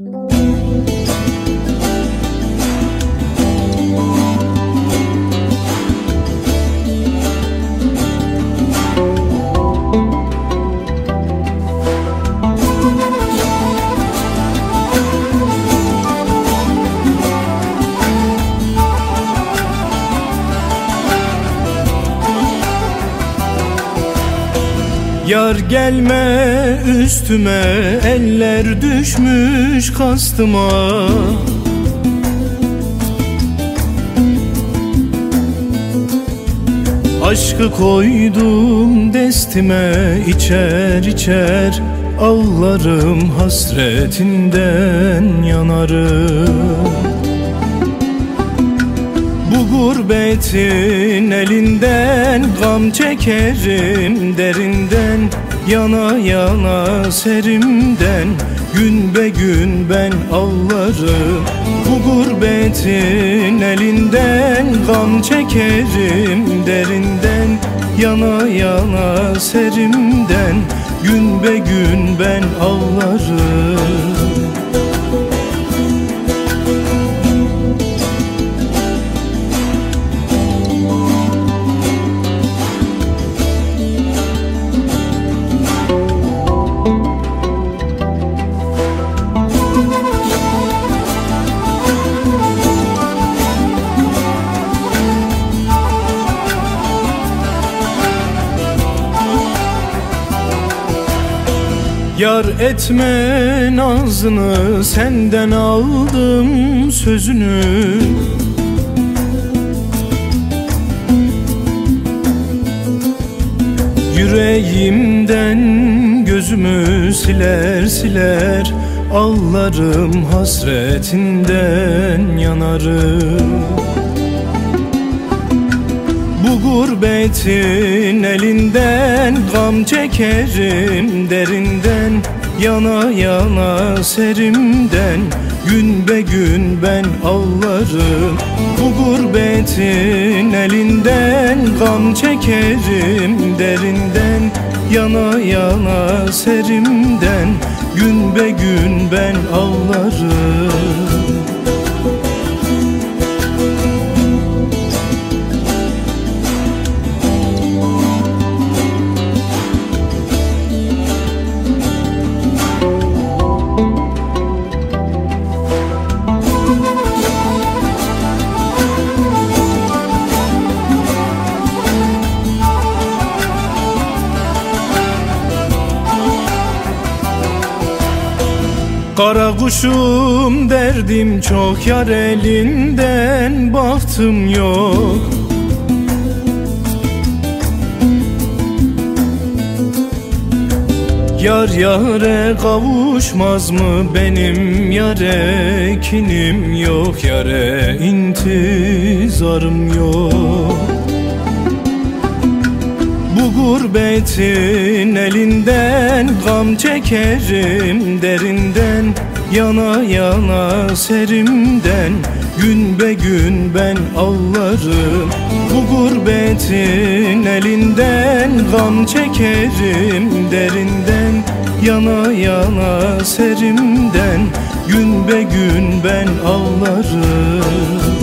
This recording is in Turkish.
Música Yar gelme üstüme eller düşmüş kastıma. Aşkı koydum destime içer içer Ağlarım hasretinden yanarım gurbetin elinden Gam çekerim derinden Yana yana serimden. Gün be gün ben ağlarım Bu gurbetin elinden Gam çekerim derinden Yana yana serimden. Gün be gün ben ağlarım Yar etme nazını senden aldım sözünü. Yüreğimden gözümü siler siler Ağlarım hasretinden yanarım Bu gurbetin elinden Gam çekerim derinden Yana yana serimden. Gün be gün ben ağlarım Bu gurbetin elinden Gam çekerim derinden Yana yana serimden. Gün be gün ben ağlarım Kara kuşum derdim çok yar elinden bahtım yok. Yar yare kavuşmaz mı benim yare kinim yok? Yare intizarım yok gurbetin elinden gam çekerim derinden Yana yana serimden. Gün be gün ben ağlarım Bu gurbetin elinden Gam çekerim derinden Yana yana serimden. Gün be gün ben ağlarım